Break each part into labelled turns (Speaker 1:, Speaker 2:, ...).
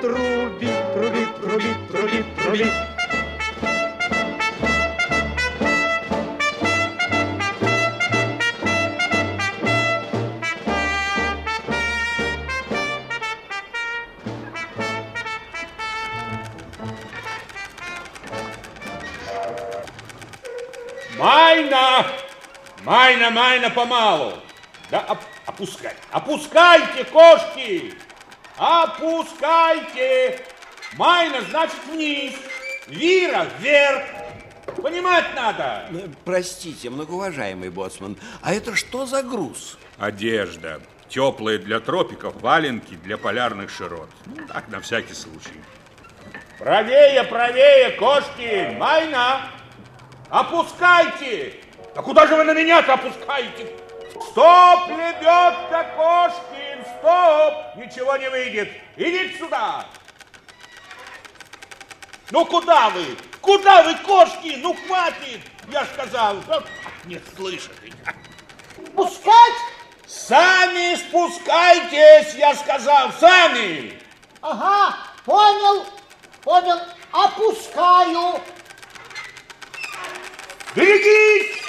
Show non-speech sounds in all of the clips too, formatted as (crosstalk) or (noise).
Speaker 1: трубит, трубит, трубит, трубит, трубит.
Speaker 2: Майна! Майна, майна, помалу. Да оп опускай. Опускайте, кошки! Опускайте! Майна, значит, вниз. Вира, вверх. Понимать надо.
Speaker 3: Э, простите, многоуважаемый боцман, а это что за груз?
Speaker 2: Одежда. Теплые для тропиков, валенки для полярных широт. Ну, так, на всякий случай. Правее, правее, кошки! Майна! Опускайте! Да куда же вы на меня-то опускаете? Стоп, лебедка, Кошкин, стоп! Ничего не выйдет. Идите сюда. Ну куда вы? Куда вы, кошки? Ну хватит! Я сказал. Не слышит.
Speaker 4: Пускать?
Speaker 2: Сами спускайтесь, я сказал, сами.
Speaker 4: Ага, понял, понял. Опускаю.
Speaker 2: Берегись!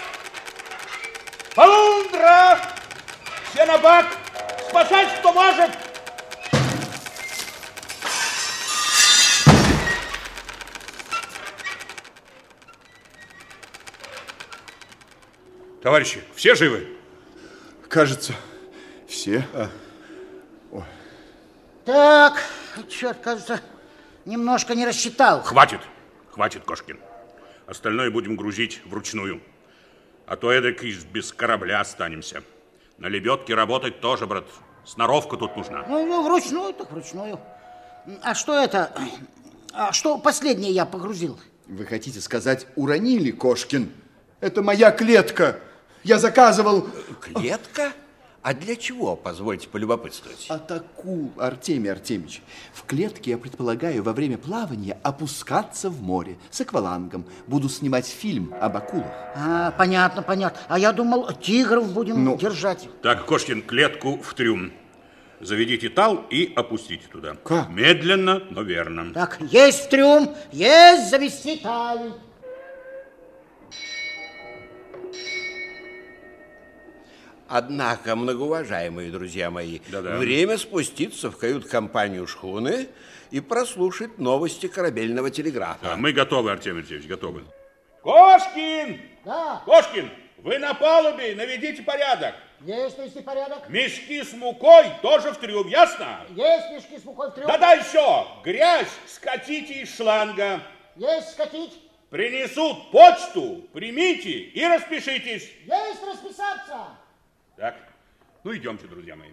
Speaker 2: Полундра! Все на бак! Спасать, кто может! Товарищи, все живы?
Speaker 5: Кажется, все. А.
Speaker 4: Так, черт, кажется, немножко не рассчитал.
Speaker 2: Хватит, хватит, Кошкин. Остальное будем грузить вручную. А то эдак и без корабля останемся. На лебедке работать тоже, брат. Сноровка тут нужна.
Speaker 4: Ну, ну, вручную, так вручную. А что это? А что последнее я погрузил?
Speaker 5: Вы хотите сказать, уронили, Кошкин? Это моя клетка. Я заказывал...
Speaker 3: Клетка? А для чего, позвольте полюбопытствовать?
Speaker 5: От акул, Артемий Артемьевич. В клетке я предполагаю во время плавания опускаться в море с аквалангом. Буду снимать фильм об акулах.
Speaker 4: А, понятно, понятно. А я думал, тигров будем ну. держать.
Speaker 2: Так, Кошкин, клетку в трюм. Заведите тал и опустите туда.
Speaker 5: Как?
Speaker 2: Медленно, но верно.
Speaker 4: Так, есть в трюм, есть завести таль.
Speaker 3: Однако, многоуважаемые друзья мои, да -да. время спуститься в кают-компанию шхуны и прослушать новости корабельного телеграфа.
Speaker 2: Да, мы готовы, Артемий Алексеевич, готовы. Кошкин!
Speaker 4: Да.
Speaker 2: Кошкин, вы на палубе, наведите порядок.
Speaker 4: Есть навести порядок.
Speaker 2: Мешки с мукой тоже в трюм, ясно?
Speaker 4: Есть мешки с мукой в трюм.
Speaker 2: Да-да, еще. Грязь скатите из шланга.
Speaker 4: Есть скатить.
Speaker 2: Принесут почту, примите и распишитесь.
Speaker 4: Есть расписаться.
Speaker 2: Так, ну идемте, друзья мои.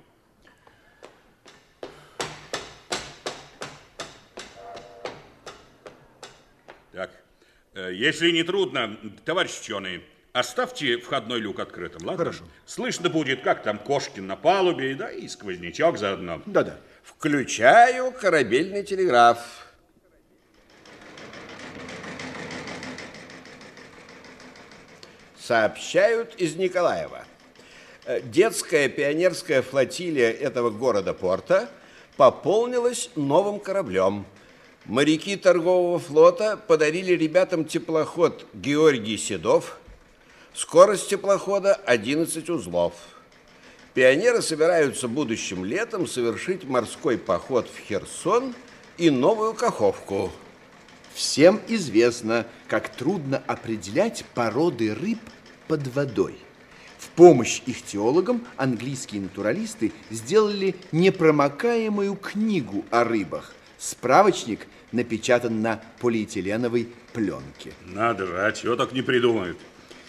Speaker 2: Так, э, если не трудно, товарищ ученый, оставьте входной люк открытым, ладно?
Speaker 5: Хорошо.
Speaker 2: Слышно будет, как там Кошкин на палубе, да и сквознячок заодно.
Speaker 5: Да-да.
Speaker 3: Включаю корабельный телеграф. Сообщают из Николаева. Э, детская пионерская флотилия этого города-порта пополнилась новым кораблем. Моряки торгового флота подарили ребятам теплоход Георгий Седов. Скорость теплохода 11 узлов. Пионеры собираются будущим летом совершить морской поход в Херсон и Новую Каховку.
Speaker 5: Всем известно, как трудно определять породы рыб под водой. В помощь их теологам английские натуралисты сделали непромокаемую книгу о рыбах. Справочник напечатан на полиэтиленовой пленке.
Speaker 2: Надо же, а чего так не придумают?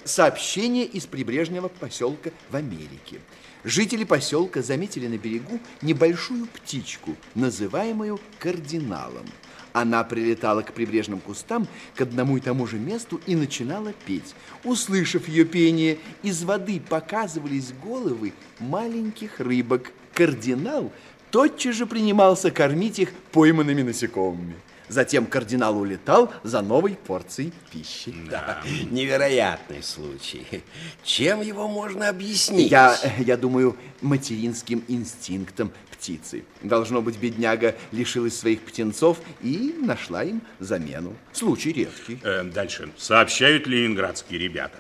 Speaker 5: Сообщение из прибрежного поселка в Америке. Жители поселка заметили на берегу небольшую птичку, называемую кардиналом. Она прилетала к прибрежным кустам, к одному и тому же месту и начинала петь. Услышав ее пение, из воды показывались головы маленьких рыбок. Кардинал тотчас же принимался кормить их пойманными насекомыми. Затем кардинал улетал за новой порцией пищи.
Speaker 3: Да, невероятный случай. Чем его можно объяснить?
Speaker 5: Я, я думаю, материнским инстинктом птицы. Должно быть, бедняга лишилась своих птенцов и нашла им замену. Случай редкий.
Speaker 2: Э, дальше. Сообщают ленинградские ребята.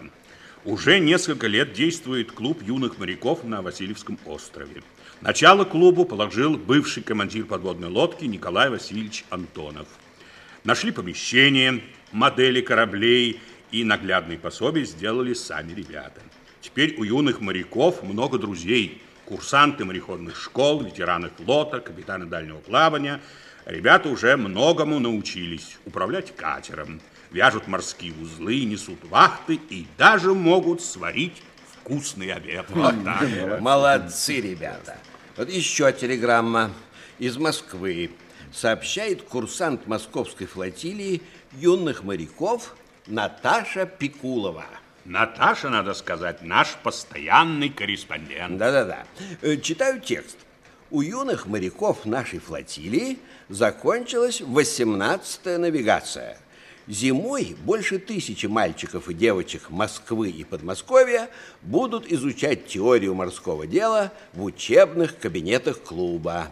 Speaker 2: Уже несколько лет действует клуб юных моряков на Васильевском острове. Начало клубу положил бывший командир подводной лодки Николай Васильевич Антонов. Нашли помещение, модели кораблей и наглядные пособия сделали сами ребята. Теперь у юных моряков много друзей. Курсанты мореходных школ, ветераны флота, капитаны дальнего плавания. Ребята уже многому научились. Управлять катером, вяжут морские узлы, несут вахты и даже могут сварить вкусный обед. Вот
Speaker 3: так. (laughs) Молодцы, ребята. Вот еще телеграмма из Москвы. Сообщает курсант московской флотилии юных моряков Наташа Пикулова.
Speaker 2: Наташа, надо сказать, наш постоянный корреспондент.
Speaker 3: Да-да-да. Э, читаю текст. У юных моряков нашей флотилии закончилась 18-я навигация – Зимой больше тысячи мальчиков и девочек Москвы и Подмосковья будут изучать теорию морского дела в учебных кабинетах клуба.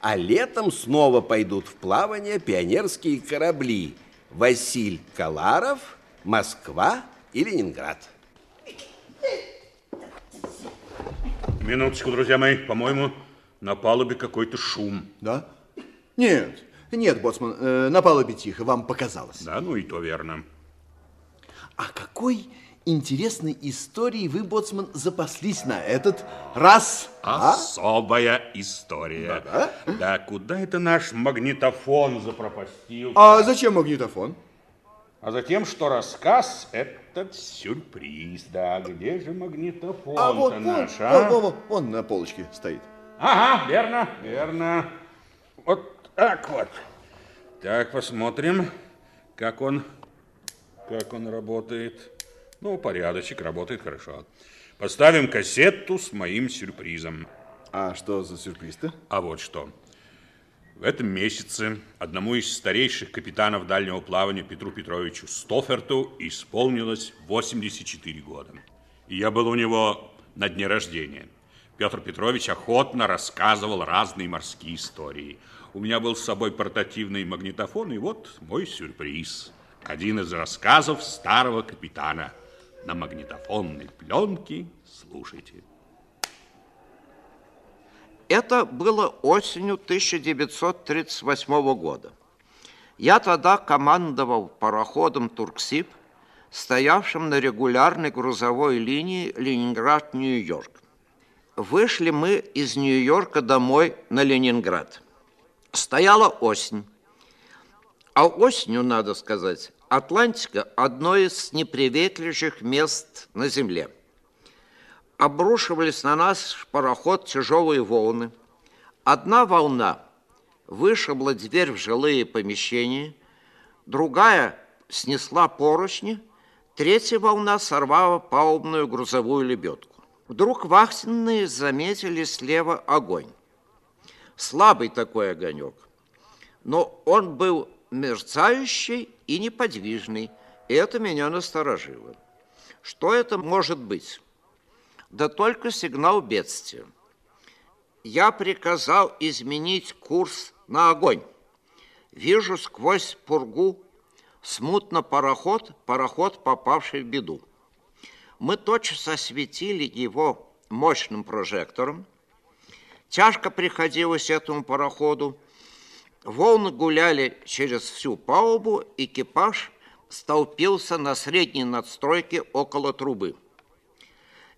Speaker 3: А летом снова пойдут в плавание пионерские корабли Василь Каларов, Москва и Ленинград.
Speaker 2: Минуточку, друзья мои, по-моему, на палубе какой-то шум.
Speaker 5: Да? Нет, нет, боцман, э, на палубе тихо, вам показалось.
Speaker 2: Да, ну и то верно.
Speaker 5: А какой интересной историей вы, боцман, запаслись на этот раз?
Speaker 2: А? Особая а? история. Да, да? да, куда это наш магнитофон запропастил?
Speaker 5: А зачем магнитофон?
Speaker 2: А затем, что рассказ этот сюрприз. Да, где же магнитофон а вот, наш,
Speaker 5: вон, а? Вон, вон, вон на полочке стоит.
Speaker 2: Ага, верно, верно. Вот так вот. Так, посмотрим, как он, как он работает. Ну, порядочек, работает хорошо. Поставим кассету с моим сюрпризом.
Speaker 5: А что за сюрприз-то?
Speaker 2: А вот что. В этом месяце одному из старейших капитанов дальнего плавания Петру Петровичу Стоферту исполнилось 84 года. И я был у него на дне рождения. Петр Петрович охотно рассказывал разные морские истории – у меня был с собой портативный магнитофон, и вот мой сюрприз. Один из рассказов старого капитана. На магнитофонной пленке слушайте.
Speaker 6: Это было осенью 1938 года. Я тогда командовал пароходом «Турксиб», стоявшим на регулярной грузовой линии Ленинград-Нью-Йорк. Вышли мы из Нью-Йорка домой на Ленинград – Стояла осень. А осенью, надо сказать, Атлантика – одно из неприветливейших мест на Земле. Обрушивались на нас пароход тяжелые волны. Одна волна вышибла дверь в жилые помещения, другая снесла поручни, третья волна сорвала палубную грузовую лебедку. Вдруг вахтенные заметили слева огонь слабый такой огонек, но он был мерцающий и неподвижный, и это меня насторожило. Что это может быть? Да только сигнал бедствия. Я приказал изменить курс на огонь. Вижу сквозь пургу смутно пароход, пароход, попавший в беду. Мы тотчас осветили его мощным прожектором, Тяжко приходилось этому пароходу. Волны гуляли через всю палубу, экипаж столпился на средней надстройке около трубы.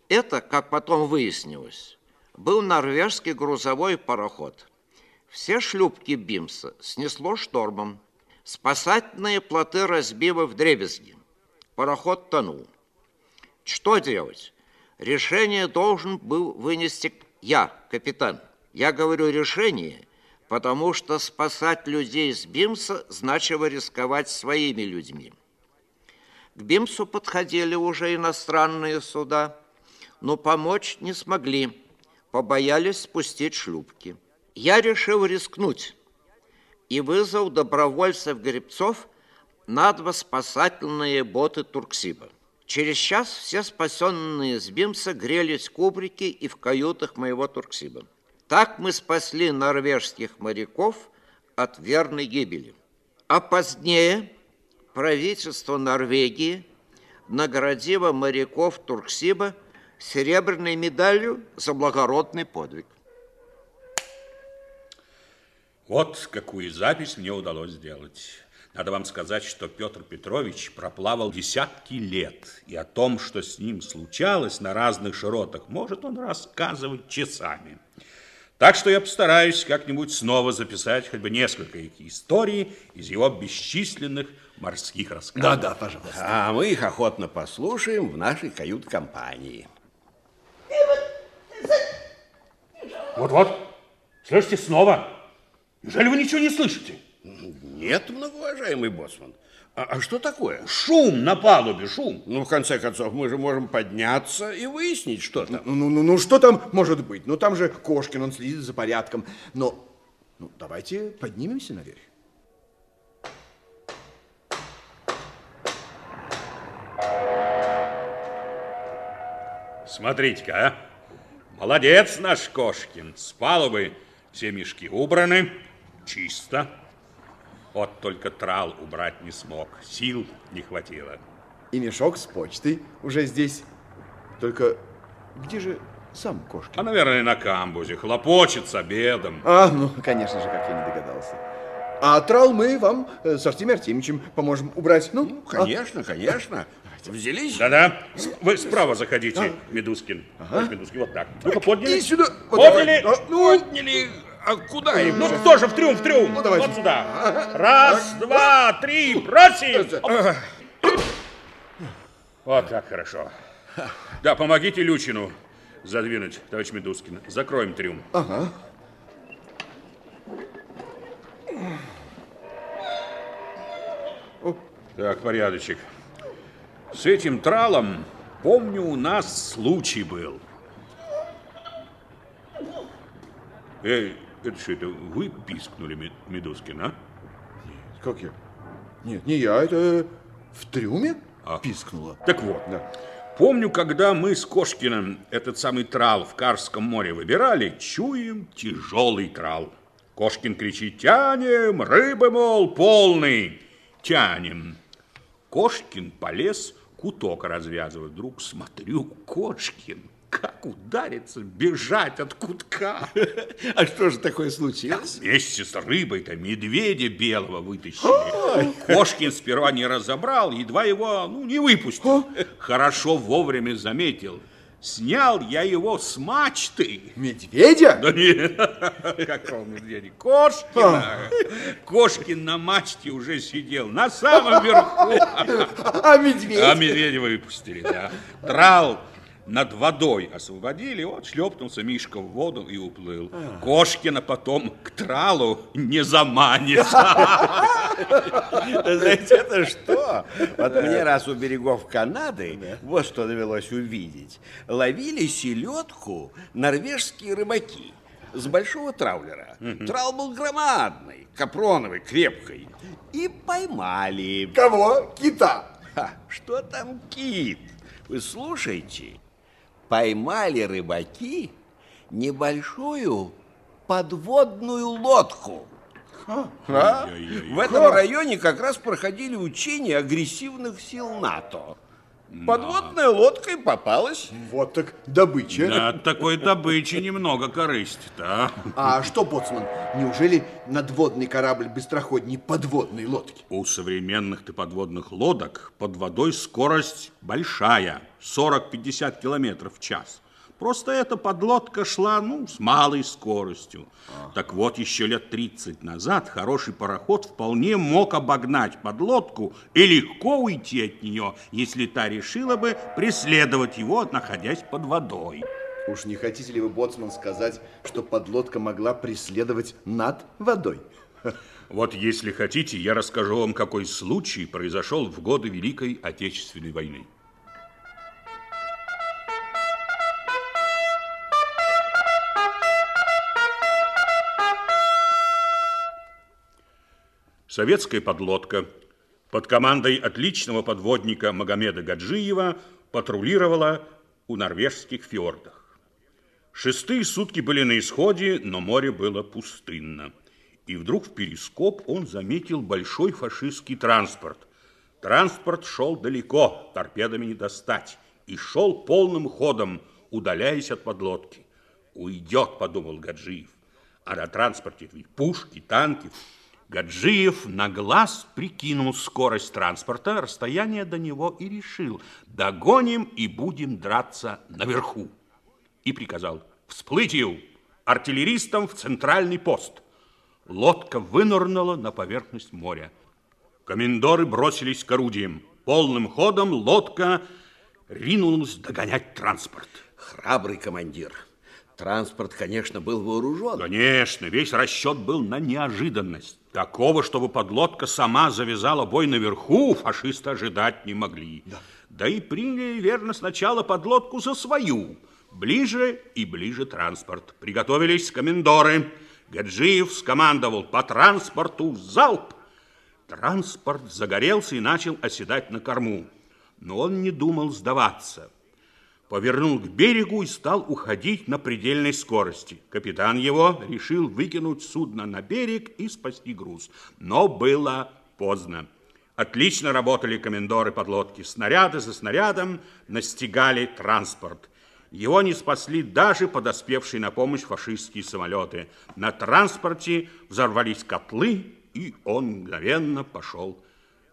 Speaker 6: Это, как потом выяснилось, был норвежский грузовой пароход. Все шлюпки Бимса снесло штормом. Спасательные плоты разбило в дребезги. Пароход тонул. Что делать? Решение должен был вынести я, капитан. Я говорю решение, потому что спасать людей с Бимса значило рисковать своими людьми. К Бимсу подходили уже иностранные суда, но помочь не смогли, побоялись спустить шлюпки. Я решил рискнуть и вызвал добровольцев-гребцов на два спасательные боты Турксиба. Через час все спасенные с Бимса грелись в кубрике и в каютах моего Турксиба. Так мы спасли норвежских моряков от верной гибели. А позднее правительство Норвегии наградило моряков Турксиба серебряной медалью за благородный подвиг.
Speaker 2: Вот какую запись мне удалось сделать. Надо вам сказать, что Петр Петрович проплавал десятки лет, и о том, что с ним случалось на разных широтах, может он рассказывать часами. Так что я постараюсь как-нибудь снова записать хоть бы несколько историй из его бесчисленных морских рассказов.
Speaker 5: Да, да, пожалуйста.
Speaker 3: А мы их охотно послушаем в нашей кают-компании.
Speaker 2: Вот-вот, слышите снова? Неужели вы ничего не слышите?
Speaker 3: Нет, многоуважаемый боссман. А, а что такое?
Speaker 2: Шум на палубе, шум.
Speaker 3: Ну, в конце концов, мы же можем подняться и выяснить, что там.
Speaker 5: Ну, ну, ну, что там может быть? Ну, там же Кошкин, он следит за порядком. Но, ну, давайте поднимемся наверх.
Speaker 2: Смотрите-ка, а. Молодец наш Кошкин. С палубы все мешки убраны, чисто. Вот только трал убрать не смог, сил не хватило.
Speaker 5: И мешок с почтой уже здесь. Только где же сам Кошкин?
Speaker 2: А, наверное, на камбузе, хлопочет с обедом.
Speaker 5: А, ну, конечно же, как я не догадался. А трал мы вам э, с Артемием Артемьевичем поможем убрать. Ну,
Speaker 3: Ну, конечно, конечно. Взялись?
Speaker 2: Да-да, вы справа заходите, Медускин. Ага. Медускин, вот так. Ну-ка, подняли.
Speaker 5: Иди сюда.
Speaker 2: Подняли.
Speaker 5: А, ну,
Speaker 3: Подняли. А куда им?
Speaker 2: Ну, тоже в трюм, в трюм.
Speaker 5: Ну, давайте.
Speaker 2: Вот сюда. Раз, два, три, бросим. Оп. Вот так хорошо. Да, помогите Лючину задвинуть, товарищ Медускин. Закроем трюм. Так, порядочек. С этим тралом, помню, у нас случай был. Эй, это что, это вы пискнули, Мед- Медускин, а?
Speaker 5: Как я? Нет, не я, это в трюме
Speaker 2: А.
Speaker 5: пискнула.
Speaker 2: Так вот,
Speaker 5: Да.
Speaker 2: помню, когда мы с Кошкиным этот самый трал в Карском море выбирали, чуем тяжелый трал. Кошкин кричит, тянем, рыбы, мол, полный. Тянем. Кошкин полез куток развязывать. Вдруг смотрю, Кошкин, как ударится бежать от кутка. (laughs)
Speaker 3: А что же такое случилось?
Speaker 2: Вместе с рыбой-то медведя белого вытащили. Кошкин сперва не разобрал, едва его ну, не выпустил. Хорошо вовремя заметил. Снял я его с мачты.
Speaker 5: Медведя?
Speaker 2: Да нет, (laughs) какого медведя? Кошкина. Кошкин на мачте уже сидел, на самом верху. (laughs)
Speaker 5: А медведь?
Speaker 2: А медведя выпустили, да. Трал над водой освободили, вот шлепнулся Мишка в воду и уплыл. Кошкина потом к тралу не заманишь. (laughs)
Speaker 3: Знаете, это что? Вот мне раз у берегов Канады, вот что довелось увидеть. Ловили селедку норвежские рыбаки с большого траулера. Трал был громадный, капроновый, крепкий. И поймали.
Speaker 5: Кого? Кита.
Speaker 3: Что там кит? Вы слушайте. Поймали рыбаки небольшую подводную лодку. А? В этом районе как раз проходили учения агрессивных сил НАТО. Подводная лодка и попалась.
Speaker 5: Вот так добыча.
Speaker 2: Да, от такой добычи немного корысти-то, а?
Speaker 5: А что, боцман, неужели надводный корабль быстроходней подводной лодки?
Speaker 2: У современных-то подводных лодок под водой скорость большая, 40-50 километров в час. Просто эта подлодка шла, ну, с малой скоростью. Так вот, еще лет 30 назад хороший пароход вполне мог обогнать подлодку и легко уйти от нее, если та решила бы преследовать его, находясь под водой.
Speaker 5: Уж не хотите ли вы, боцман, сказать, что подлодка могла преследовать над водой?
Speaker 2: Вот если хотите, я расскажу вам, какой случай произошел в годы Великой Отечественной войны. Советская подлодка под командой отличного подводника Магомеда Гаджиева патрулировала у норвежских фьордах. Шестые сутки были на исходе, но море было пустынно. И вдруг в перископ он заметил большой фашистский транспорт. Транспорт шел далеко, торпедами не достать, и шел полным ходом, удаляясь от подлодки. «Уйдет», — подумал Гаджиев. А на транспорте ведь пушки, танки, Гаджиев на глаз прикинул скорость транспорта, расстояние до него и решил, догоним и будем драться наверху. И приказал, всплытию, артиллеристам в центральный пост. Лодка вынырнула на поверхность моря. Комендоры бросились к орудиям. Полным ходом лодка ринулась догонять транспорт.
Speaker 3: Храбрый командир. Транспорт, конечно, был вооружен.
Speaker 2: Конечно, весь расчет был на неожиданность. Такого, чтобы подлодка сама завязала бой наверху, фашисты ожидать не могли. Да, да и приняли, верно, сначала подлодку за свою. Ближе и ближе транспорт. Приготовились комендоры. Гаджиев скомандовал по транспорту залп. Транспорт загорелся и начал оседать на корму. Но он не думал сдаваться повернул к берегу и стал уходить на предельной скорости. Капитан его решил выкинуть судно на берег и спасти груз. Но было поздно. Отлично работали комендоры подлодки. Снаряды за снарядом настигали транспорт. Его не спасли даже подоспевшие на помощь фашистские самолеты. На транспорте взорвались котлы, и он мгновенно пошел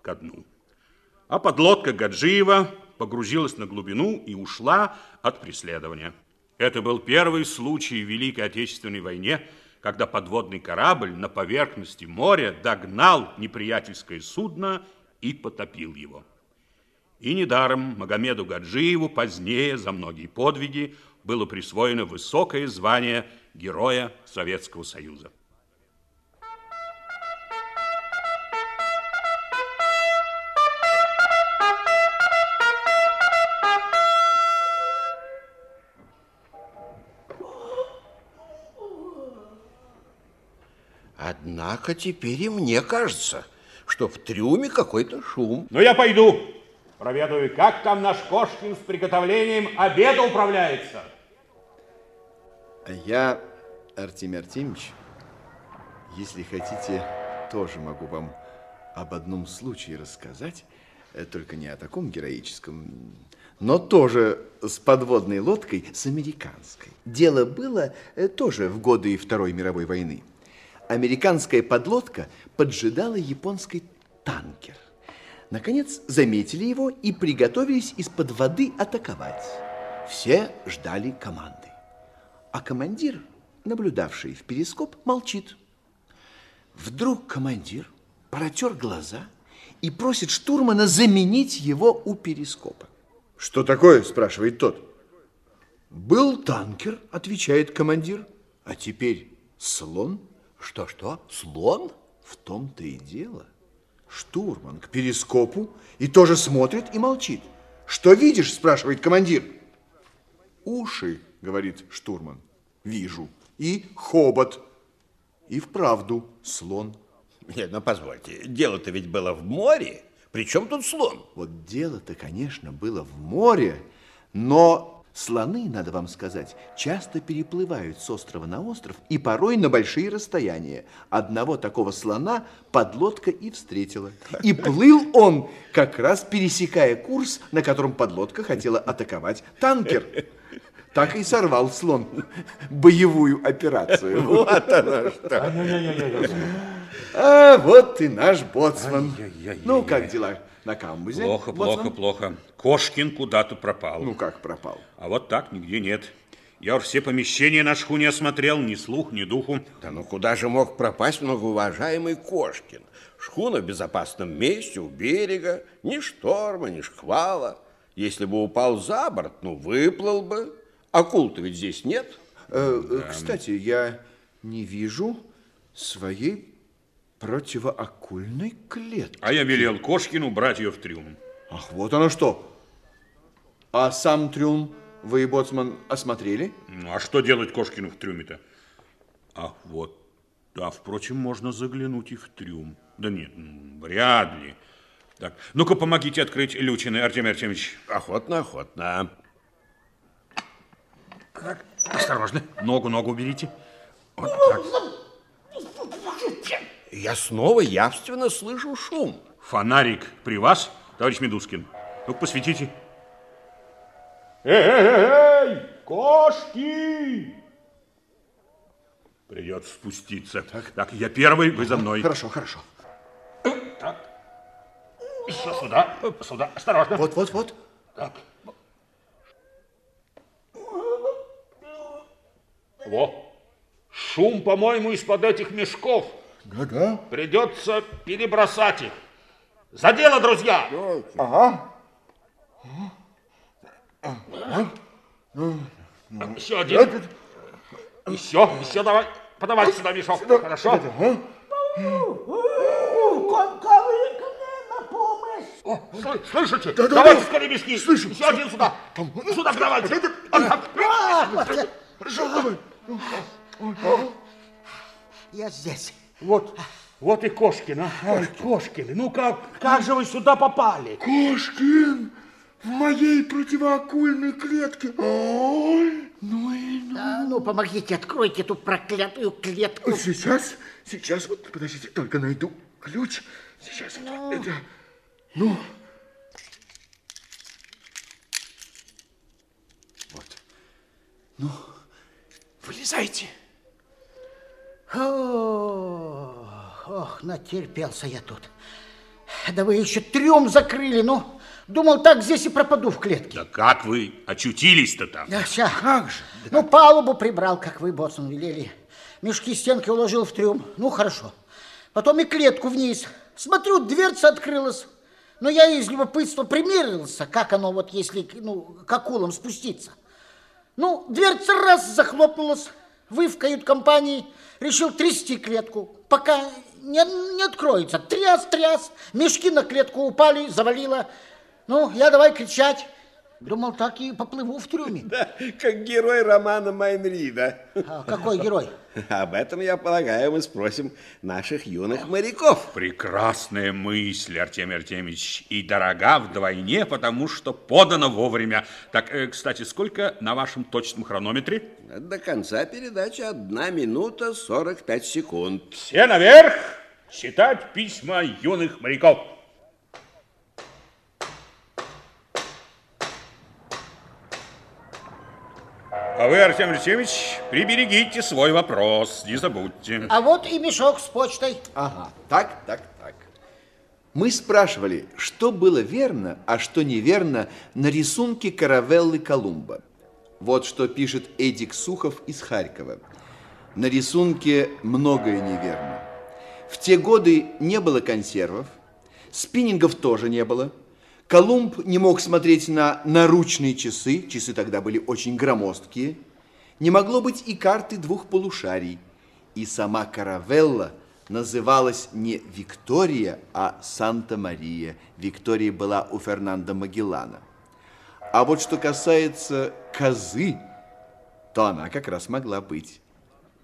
Speaker 2: ко дну. А подлодка Гаджиева погрузилась на глубину и ушла от преследования. Это был первый случай в Великой Отечественной войне, когда подводный корабль на поверхности моря догнал неприятельское судно и потопил его. И недаром Магомеду Гаджиеву позднее за многие подвиги было присвоено высокое звание Героя Советского Союза.
Speaker 3: Однако теперь и мне кажется, что в трюме какой-то шум.
Speaker 2: Ну, я пойду. Проведаю, как там наш Кошкин с приготовлением обеда управляется.
Speaker 5: А я, Артемий Артемьевич, если хотите, тоже могу вам об одном случае рассказать, э, только не о таком героическом, но тоже с подводной лодкой, с американской. Дело было э, тоже в годы Второй мировой войны американская подлодка поджидала японский танкер. Наконец заметили его и приготовились из-под воды атаковать. Все ждали команды. А командир, наблюдавший в перископ, молчит. Вдруг командир протер глаза и просит штурмана заменить его у перископа. Что такое, спрашивает тот. Был танкер, отвечает командир, а теперь слон. Что-что? Слон? В том-то и дело. Штурман к перископу и тоже смотрит и молчит. Что видишь, спрашивает командир. Уши, говорит штурман. Вижу. И хобот. И вправду слон.
Speaker 3: Нет, ну позвольте, дело-то ведь было в море. Причем тут слон?
Speaker 5: Вот дело-то, конечно, было в море, но Слоны, надо вам сказать, часто переплывают с острова на остров и порой на большие расстояния. Одного такого слона подлодка и встретила. И плыл он, как раз пересекая курс, на котором подлодка хотела атаковать танкер. Так и сорвал слон боевую операцию.
Speaker 3: Вот оно что.
Speaker 5: А вот и наш боцман. Ну, как дела? На камбузе.
Speaker 2: Плохо, плохо, плохо. Кошкин куда-то пропал.
Speaker 5: Ну, как пропал?
Speaker 2: А вот так нигде нет. Я уж все помещения на шхуне осмотрел, ни слух, ни духу.
Speaker 3: Да ну куда же мог пропасть многоуважаемый Кошкин? Шхуна в безопасном месте, у берега, ни шторма, ни шквала. Если бы упал за борт, ну, выплыл бы. Акул-то ведь здесь нет.
Speaker 5: Э, э, Кстати, я не вижу своей противоакульной клетки.
Speaker 2: А я велел Кошкину брать ее в трюм.
Speaker 5: Ах, вот оно что. А сам трюм вы, боцман, осмотрели?
Speaker 2: Ну, а что делать Кошкину в трюме-то? Ах, вот. Да, впрочем, можно заглянуть и в трюм. Да нет, м, вряд ли. Так, ну-ка, помогите открыть лючины, Артемий Артемьевич.
Speaker 3: Охотно, охотно.
Speaker 2: Так, осторожно. Ногу, ногу уберите. Вот так.
Speaker 3: Я снова явственно слышу шум.
Speaker 2: Фонарик при вас, товарищ Медускин? ну посветите. Эй, эй, кошки! Придется спуститься. Так, так я первый, вы за мной.
Speaker 5: Хорошо, хорошо.
Speaker 2: Так. Еще сюда, сюда, осторожно.
Speaker 5: Вот, вот, вот.
Speaker 2: Так. Во. Шум, по-моему, из-под этих мешков.
Speaker 5: Да-да.
Speaker 2: Придется перебросать их. За дело, друзья!
Speaker 5: Ага.
Speaker 2: Еще один. Еще, еще давай. Подавай сюда мешок. Хорошо? О, слы- слышите? Давайте скорее мешки. Слышу. Еще один сюда. Сюда давайте.
Speaker 4: Я здесь.
Speaker 2: Вот, вот и Кошкин, а. Ой, Кошкин, ну как, как же вы сюда попали?
Speaker 5: Кошкин в моей противоакульной клетке. Ой, ну и ну.
Speaker 4: А, ну, помогите, откройте эту проклятую клетку.
Speaker 5: Сейчас, сейчас, вот, подождите, только найду ключ. Сейчас, вот, это, ну. Вот. Ну, вылезайте.
Speaker 4: Ох, ох, натерпелся я тут. Да вы еще трюм закрыли, ну. Думал, так здесь и пропаду в клетке.
Speaker 2: Да как вы очутились-то там?
Speaker 4: Да, ща. Как же? Ну, палубу прибрал, как вы, боцман, велели. Мешки стенки уложил в трюм. Ну, хорошо. Потом и клетку вниз. Смотрю, дверца открылась. Но я из любопытства примерился, как оно вот, если, ну, к акулам спуститься. Ну, дверца раз захлопнулась. Вы в кают-компании решил трясти клетку, пока не, не откроется. Тряс, тряс, мешки на клетку упали, завалило. Ну, я давай кричать. Думал, так и поплыву в трюме.
Speaker 3: Да, как герой романа Майнрида.
Speaker 4: А какой герой?
Speaker 3: Об этом, я полагаю, мы спросим наших юных моряков.
Speaker 2: Прекрасная мысль, Артемий Артемьевич, и дорога вдвойне, потому что подана вовремя. Так, э, кстати, сколько на вашем точном хронометре?
Speaker 3: До конца передачи одна минута 45 секунд.
Speaker 2: Все наверх читать письма юных моряков. А вы, Артемий Артемьевич, приберегите свой вопрос, не забудьте.
Speaker 4: А вот и мешок с почтой.
Speaker 5: Ага, так, так, так. Мы спрашивали, что было верно, а что неверно на рисунке каравеллы Колумба. Вот что пишет Эдик Сухов из Харькова. На рисунке многое неверно. В те годы не было консервов, спиннингов тоже не было. Колумб не мог смотреть на наручные часы, часы тогда были очень громоздкие. Не могло быть и карты двух полушарий. И сама каравелла называлась не Виктория, а Санта-Мария. Виктория была у Фернандо Магеллана. А вот что касается козы, то она как раз могла быть.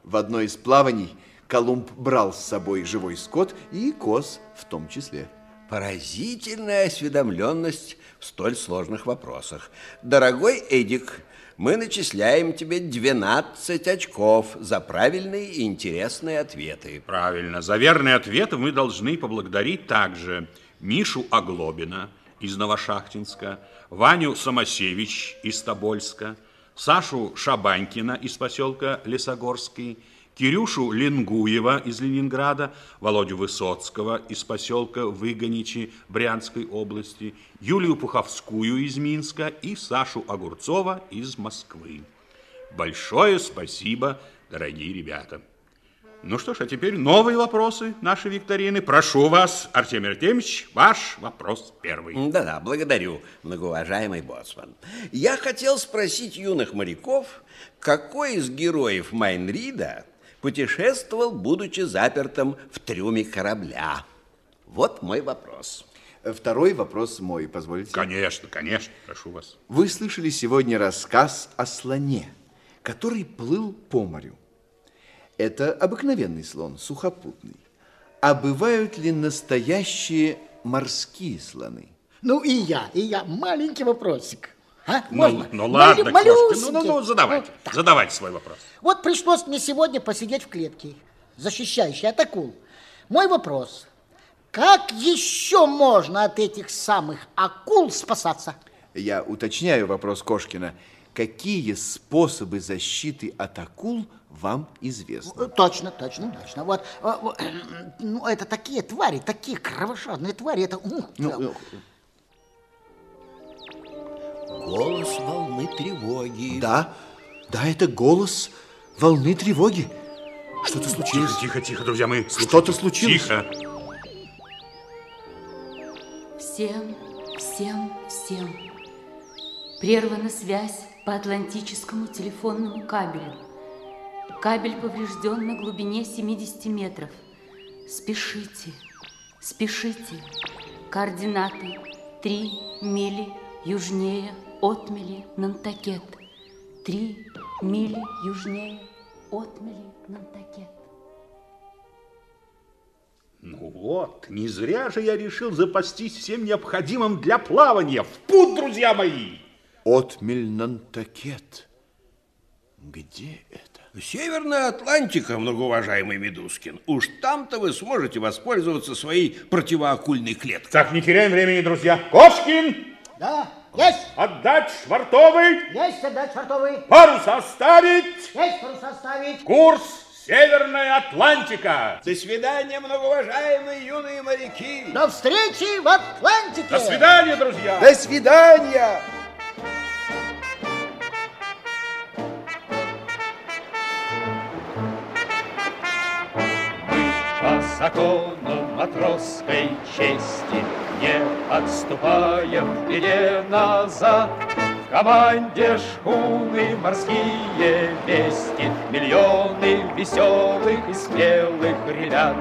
Speaker 5: В одной из плаваний Колумб брал с собой живой скот и коз в том числе.
Speaker 3: Поразительная осведомленность в столь сложных вопросах. Дорогой Эдик, мы начисляем тебе 12 очков за правильные и интересные ответы.
Speaker 2: Правильно. За верные ответы мы должны поблагодарить также Мишу Оглобина из Новошахтинска, Ваню Самосевич из Тобольска, Сашу Шабанькина из поселка Лесогорский, Кирюшу Ленгуева из Ленинграда, Володю Высоцкого из поселка Выгоничи Брянской области, Юлию Пуховскую из Минска и Сашу Огурцова из Москвы. Большое спасибо, дорогие ребята. Ну что ж, а теперь новые вопросы нашей викторины. Прошу вас, Артемий Артемьевич, ваш вопрос первый.
Speaker 3: Да-да, благодарю, многоуважаемый боцман. Я хотел спросить юных моряков, какой из героев Майнрида путешествовал, будучи запертым в трюме корабля? Вот мой вопрос.
Speaker 5: Второй вопрос мой, позвольте.
Speaker 2: Конечно, конечно, прошу вас.
Speaker 5: Вы слышали сегодня рассказ о слоне, который плыл по морю. Это обыкновенный слон, сухопутный. А бывают ли настоящие морские слоны?
Speaker 4: Ну и я, и я. Маленький вопросик. А?
Speaker 2: Ну,
Speaker 4: Можно?
Speaker 2: ну ладно,
Speaker 4: Мали-
Speaker 2: крошка, ну, ну, ну, задавайте,
Speaker 4: Ну, так.
Speaker 2: задавайте свой вопрос.
Speaker 4: Вот пришлось мне сегодня посидеть в клетке, защищающей от акул. Мой вопрос. Как еще можно от этих самых акул спасаться?
Speaker 5: Я уточняю вопрос Кошкина. Какие способы защиты от акул вам известны?
Speaker 4: Э, Точно, точно, точно. Вот, э, (clears throat) ну, это такие твари, такие кровожадные твари. Это,
Speaker 5: Ну, ну,
Speaker 3: Голос волны тревоги.
Speaker 5: да, да, это голос волны тревоги. Что-то случилось.
Speaker 2: Тихо, тихо, друзья мои.
Speaker 5: Что-то случилось.
Speaker 2: Тихо.
Speaker 7: Всем, всем, всем. Прервана связь по атлантическому телефонному кабелю. Кабель поврежден на глубине 70 метров. Спешите, спешите. Координаты 3 мили южнее отмели Нантакет. 3 мили южнее отмели Нантакет.
Speaker 2: Ну вот, не зря же я решил запастись всем необходимым для плавания. В путь, друзья мои!
Speaker 5: Отмель Нантакет. Где это?
Speaker 3: Северная Атлантика, многоуважаемый Медускин. Уж там-то вы сможете воспользоваться своей противоакульной клеткой.
Speaker 2: Так, не теряем времени, друзья. Кошкин,
Speaker 4: Да, есть,
Speaker 2: отдать швартовый,
Speaker 4: есть, отдать швартовый.
Speaker 2: парус оставить,
Speaker 4: Есть, паруса ставить.
Speaker 2: курс Северная Атлантика.
Speaker 3: До свидания, многоуважаемые юные моряки.
Speaker 4: До встречи в Атлантике.
Speaker 2: До свидания, друзья.
Speaker 5: До свидания!
Speaker 1: По закону матросской чести Не отступаем в беде назад В команде шхуны морские вести Миллионы веселых и смелых ребят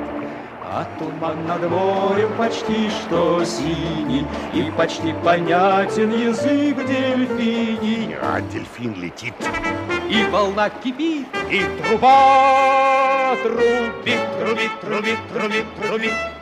Speaker 1: а туман над морем почти что синий И почти понятен язык дельфиний
Speaker 2: А дельфин летит.
Speaker 1: и волна кипит, и труба трубит, трубит, трубит, трубит, трубит.